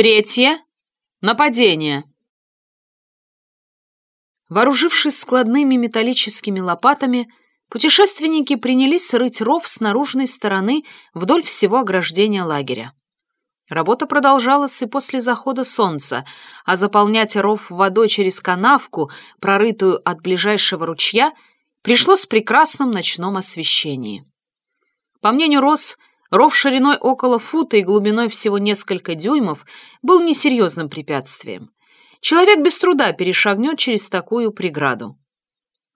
Третье — нападение. Вооружившись складными металлическими лопатами, путешественники принялись рыть ров с наружной стороны вдоль всего ограждения лагеря. Работа продолжалась и после захода солнца, а заполнять ров водой через канавку, прорытую от ближайшего ручья, пришлось при прекрасном ночном освещении. По мнению Рос, ров шириной около фута и глубиной всего несколько дюймов был несерьезным препятствием. Человек без труда перешагнет через такую преграду.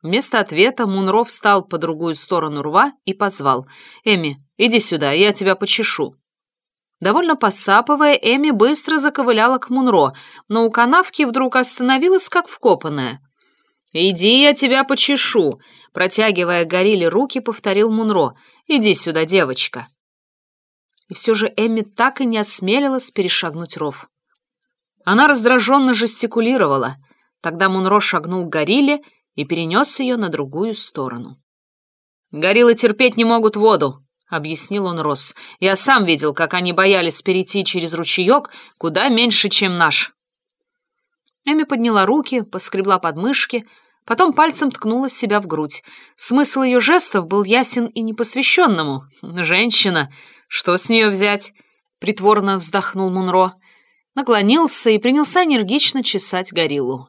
Вместо ответа Мунро встал по другую сторону рва и позвал. «Эми, иди сюда, я тебя почешу». Довольно посапывая, Эми быстро заковыляла к Мунро, но у канавки вдруг остановилась, как вкопанная. «Иди, я тебя почешу», — протягивая горилле руки, повторил Мунро. «Иди сюда, девочка». Все же Эми так и не осмелилась перешагнуть ров. Она раздраженно жестикулировала. Тогда Мунро шагнул к горилле и перенес ее на другую сторону. «Гориллы терпеть не могут воду», — объяснил он Росс. «Я сам видел, как они боялись перейти через ручеек куда меньше, чем наш». Эми подняла руки, поскребла подмышки, потом пальцем ткнула себя в грудь. Смысл ее жестов был ясен и непосвященному. «Женщина! Что с нее взять?» — притворно вздохнул Мунро. Наклонился и принялся энергично чесать гориллу.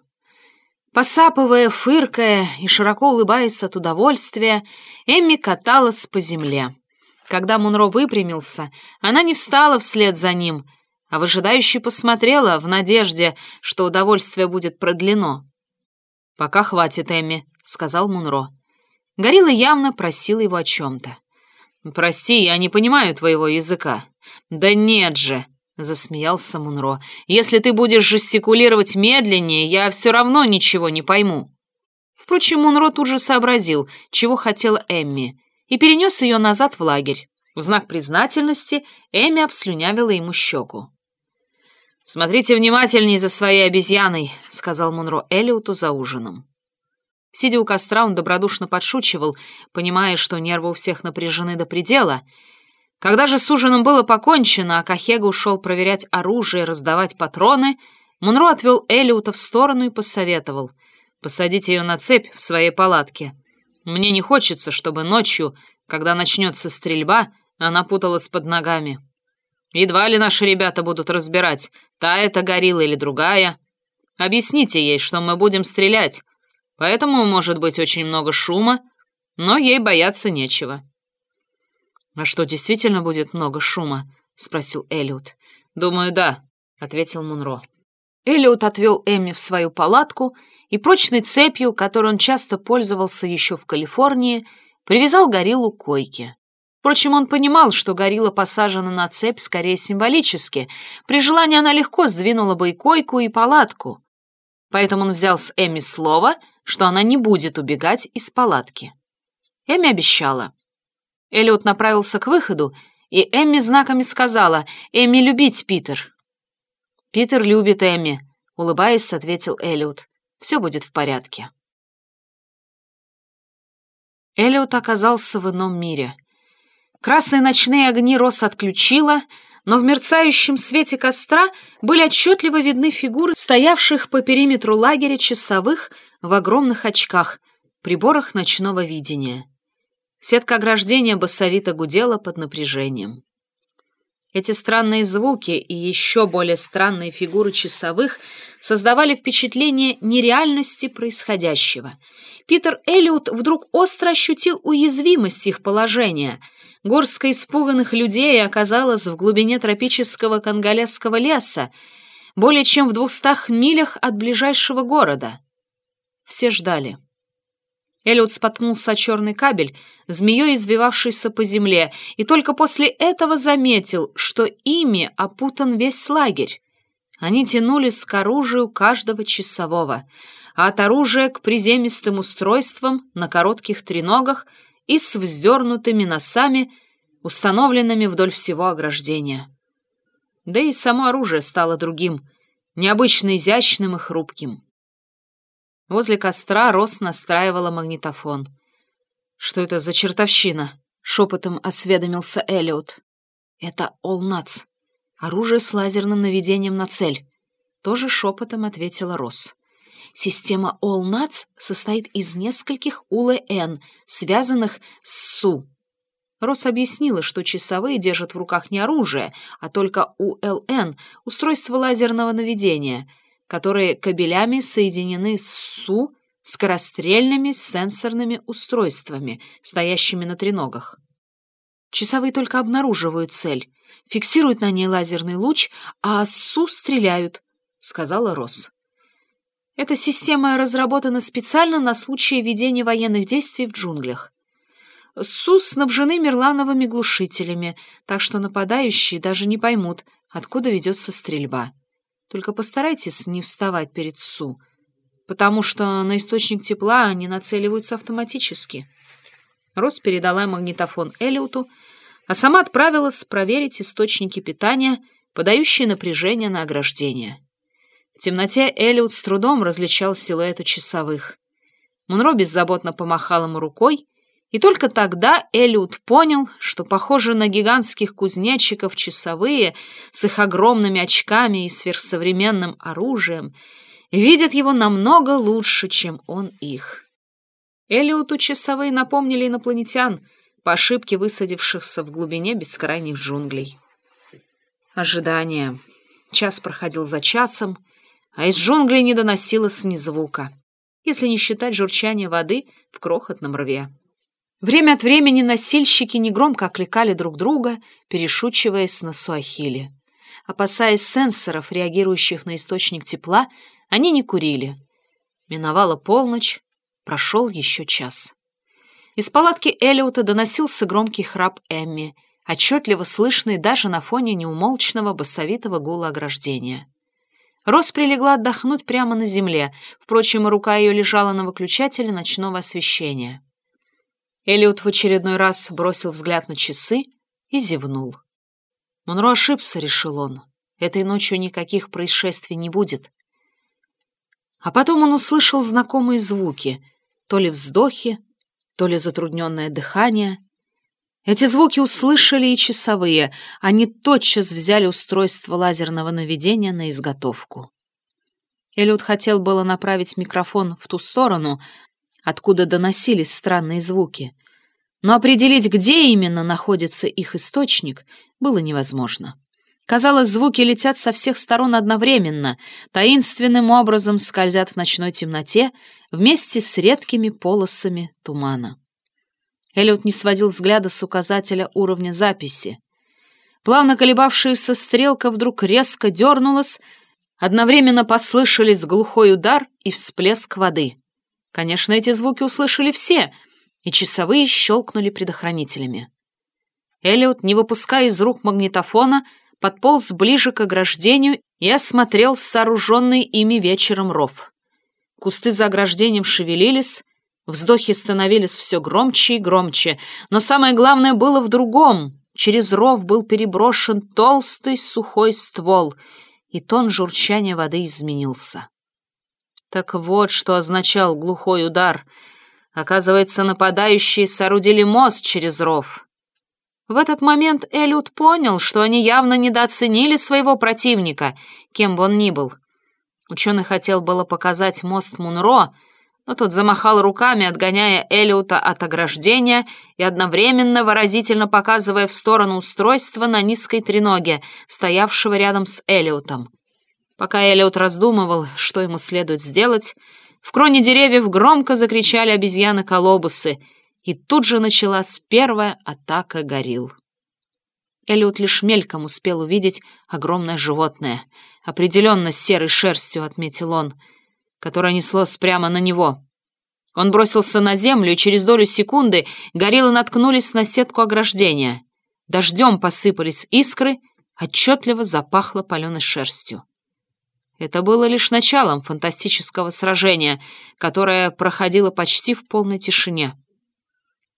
Посапывая, фыркая и широко улыбаясь от удовольствия, Эмми каталась по земле. Когда Мунро выпрямился, она не встала вслед за ним, а выжидающе посмотрела в надежде, что удовольствие будет продлено. «Пока хватит, Эмми», — сказал Мунро. Горилла явно просила его о чем-то. «Прости, я не понимаю твоего языка». «Да нет же», — засмеялся Мунро. «Если ты будешь жестикулировать медленнее, я все равно ничего не пойму». Впрочем, Мунро тут же сообразил, чего хотела Эмми, и перенес ее назад в лагерь. В знак признательности Эми обслюнявила ему щеку. «Смотрите внимательней за своей обезьяной», — сказал Мунро Элиоту за ужином. Сидя у костра, он добродушно подшучивал, понимая, что нервы у всех напряжены до предела. Когда же с ужином было покончено, а Кахега ушел проверять оружие и раздавать патроны, Мунро отвел Элиота в сторону и посоветовал. «Посадите ее на цепь в своей палатке. Мне не хочется, чтобы ночью, когда начнется стрельба, она путалась под ногами. Едва ли наши ребята будут разбирать, та это горилла или другая. Объясните ей, что мы будем стрелять, поэтому может быть очень много шума, но ей бояться нечего». «А что, действительно будет много шума?» — спросил Элliot. «Думаю, да», — ответил Мунро. Эллиот отвел Эмми в свою палатку и прочной цепью, которой он часто пользовался еще в Калифорнии, привязал гориллу к койке. Впрочем, он понимал, что горилла посажена на цепь скорее символически. При желании она легко сдвинула бы и койку, и палатку. Поэтому он взял с Эми слово, что она не будет убегать из палатки. Эми обещала. Эллиот направился к выходу, и Эмми знаками сказала «Эми любить Питер». «Питер любит Эми», — улыбаясь, ответил Эллиот. Все будет в порядке. Эллиот оказался в ином мире. Красные ночные огни Рос отключила, но в мерцающем свете костра были отчетливо видны фигуры стоявших по периметру лагеря часовых в огромных очках, приборах ночного видения. Сетка ограждения басовито гудела под напряжением. Эти странные звуки и еще более странные фигуры часовых создавали впечатление нереальности происходящего. Питер Эллиот вдруг остро ощутил уязвимость их положения. Горстка испуганных людей оказалась в глубине тропического конголезского леса, более чем в двухстах милях от ближайшего города. Все ждали. Эллиот споткнулся о черный кабель, змеей извивавшийся по земле, и только после этого заметил, что ими опутан весь лагерь. Они тянулись к оружию каждого часового, а от оружия к приземистым устройствам на коротких треногах и с вздернутыми носами, установленными вдоль всего ограждения. Да и само оружие стало другим, необычно изящным и хрупким. Возле костра Рос настраивала магнитофон. «Что это за чертовщина?» — шепотом осведомился Эллиот. «Это Олнац. Оружие с лазерным наведением на цель. Тоже шепотом ответила Росс. Система All Nuts состоит из нескольких УЛН, связанных с СУ. Росс объяснила, что часовые держат в руках не оружие, а только УЛН — устройство лазерного наведения, которые кабелями соединены с СУ скорострельными сенсорными устройствами, стоящими на треногах. Часовые только обнаруживают цель, фиксируют на ней лазерный луч, а СУ стреляют, — сказала Росс. Эта система разработана специально на случай ведения военных действий в джунглях. СУ снабжены мерлановыми глушителями, так что нападающие даже не поймут, откуда ведется стрельба. Только постарайтесь не вставать перед СУ, потому что на источник тепла они нацеливаются автоматически. Рос передала магнитофон Элиоту, а сама отправилась проверить источники питания, подающие напряжение на ограждение. В темноте Элиот с трудом различал силуэты часовых. Мунро беззаботно помахал ему рукой, и только тогда Элиот понял, что похоже на гигантских кузнечиков часовые с их огромными очками и сверхсовременным оружием видят его намного лучше, чем он их. Элиоту часовые напомнили инопланетян, по ошибке высадившихся в глубине бескрайних джунглей. Ожидание. Час проходил за часом, а из джунглей не доносилось ни звука, если не считать журчания воды в крохотном рве. Время от времени носильщики негромко окликали друг друга, перешучиваясь на суахили. Опасаясь сенсоров, реагирующих на источник тепла, они не курили. Миновала полночь, прошел еще час. Из палатки Элиота доносился громкий храп Эмми, отчетливо слышный даже на фоне неумолчного басовитого гула ограждения. Рос прилегла отдохнуть прямо на земле, впрочем, рука ее лежала на выключателе ночного освещения. Элиот в очередной раз бросил взгляд на часы и зевнул. Монро ошибся, решил он. Этой ночью никаких происшествий не будет. А потом он услышал знакомые звуки, то ли вздохи, то ли затрудненное дыхание. Эти звуки услышали и часовые, они тотчас взяли устройство лазерного наведения на изготовку. Эллиот хотел было направить микрофон в ту сторону, откуда доносились странные звуки. Но определить, где именно находится их источник, было невозможно. Казалось, звуки летят со всех сторон одновременно, таинственным образом скользят в ночной темноте вместе с редкими полосами тумана. Эллиот не сводил взгляда с указателя уровня записи. Плавно колебавшаяся стрелка вдруг резко дернулась, одновременно послышались глухой удар и всплеск воды. Конечно, эти звуки услышали все, и часовые щелкнули предохранителями. Эллиот, не выпуская из рук магнитофона, подполз ближе к ограждению и осмотрел сооруженный ими вечером ров. Кусты за ограждением шевелились, вздохи становились все громче и громче, но самое главное было в другом. Через ров был переброшен толстый сухой ствол, и тон журчания воды изменился. Так вот, что означал глухой удар. Оказывается, нападающие соорудили мост через ров. В этот момент Эллиот понял, что они явно недооценили своего противника, кем бы он ни был. Ученый хотел было показать мост Мунро, но тот замахал руками, отгоняя Эллиота от ограждения и одновременно выразительно показывая в сторону устройства на низкой треноге, стоявшего рядом с Эллиотом. Пока Эллиот раздумывал, что ему следует сделать, в кроне деревьев громко закричали обезьяны-колобусы, и тут же началась первая атака горилл. Эллиот лишь мельком успел увидеть огромное животное, определенно с серой шерстью, отметил он, которое неслось прямо на него. Он бросился на землю, и через долю секунды гориллы наткнулись на сетку ограждения. Дождем посыпались искры, отчетливо запахло паленой шерстью. Это было лишь началом фантастического сражения, которое проходило почти в полной тишине.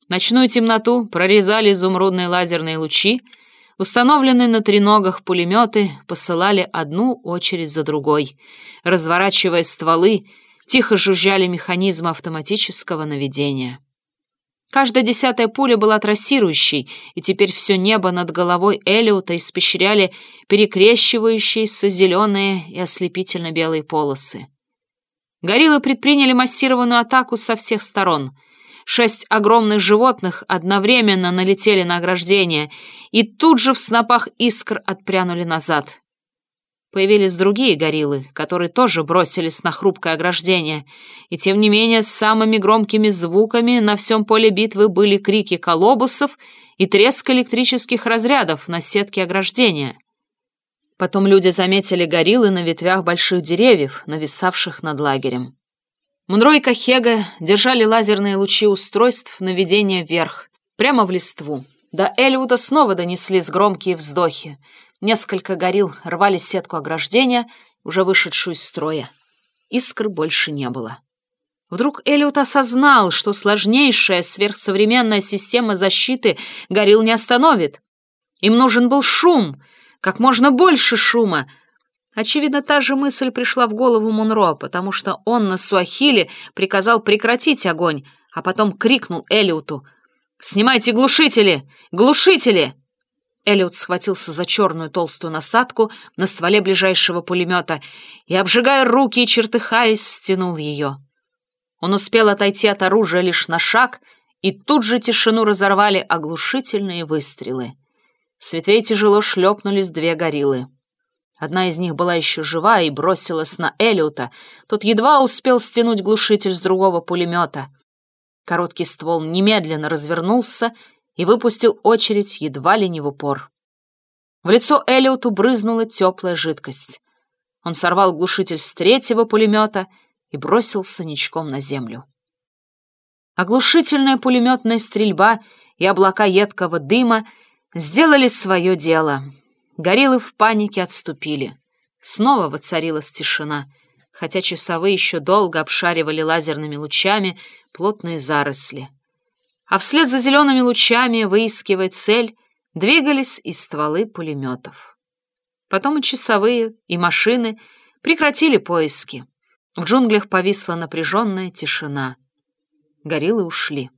Ночную темноту прорезали изумрудные лазерные лучи, установленные на треногах пулеметы посылали одну очередь за другой. Разворачивая стволы, тихо жужжали механизмы автоматического наведения. Каждая десятая пуля была трассирующей, и теперь все небо над головой Элиота испещряли перекрещивающиеся зеленые и ослепительно-белые полосы. Гориллы предприняли массированную атаку со всех сторон. Шесть огромных животных одновременно налетели на ограждение и тут же в снопах искр отпрянули назад. Появились другие гориллы, которые тоже бросились на хрупкое ограждение, и тем не менее с самыми громкими звуками на всем поле битвы были крики колобусов и треск электрических разрядов на сетке ограждения. Потом люди заметили гориллы на ветвях больших деревьев, нависавших над лагерем. Мунро и Кахега держали лазерные лучи устройств наведения вверх, прямо в листву. До Элиуда снова донеслись громкие вздохи — Несколько горил рвали сетку ограждения, уже вышедшую из строя. Искр больше не было. Вдруг Элliot осознал, что сложнейшая сверхсовременная система защиты горил не остановит. Им нужен был шум, как можно больше шума. Очевидно, та же мысль пришла в голову Мунро, потому что он на Суахиле приказал прекратить огонь, а потом крикнул Элиоту «Снимайте глушители! Глушители!» Эллиот схватился за черную толстую насадку на стволе ближайшего пулемета и, обжигая руки и чертыхаясь, стянул ее. Он успел отойти от оружия лишь на шаг, и тут же тишину разорвали оглушительные выстрелы. С ветвей тяжело шлепнулись две гориллы. Одна из них была еще жива и бросилась на Эллиота. Тот едва успел стянуть глушитель с другого пулемета. Короткий ствол немедленно развернулся и выпустил очередь едва ли не в упор. В лицо Элиоту брызнула теплая жидкость. Он сорвал глушитель с третьего пулемета и бросился ничком на землю. Оглушительная пулеметная стрельба и облака едкого дыма сделали свое дело. Гориллы в панике отступили. Снова воцарилась тишина, хотя часовые еще долго обшаривали лазерными лучами плотные заросли а вслед за зелеными лучами, выискивая цель, двигались и стволы пулеметов. Потом и часовые, и машины прекратили поиски. В джунглях повисла напряженная тишина. Гориллы ушли.